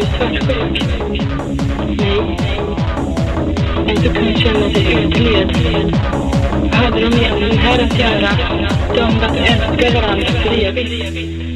du svartsjuk? Nej. Inte kunde känna sig utled. Vad hade de egentligen här att göra? De att älska varandra för evigt.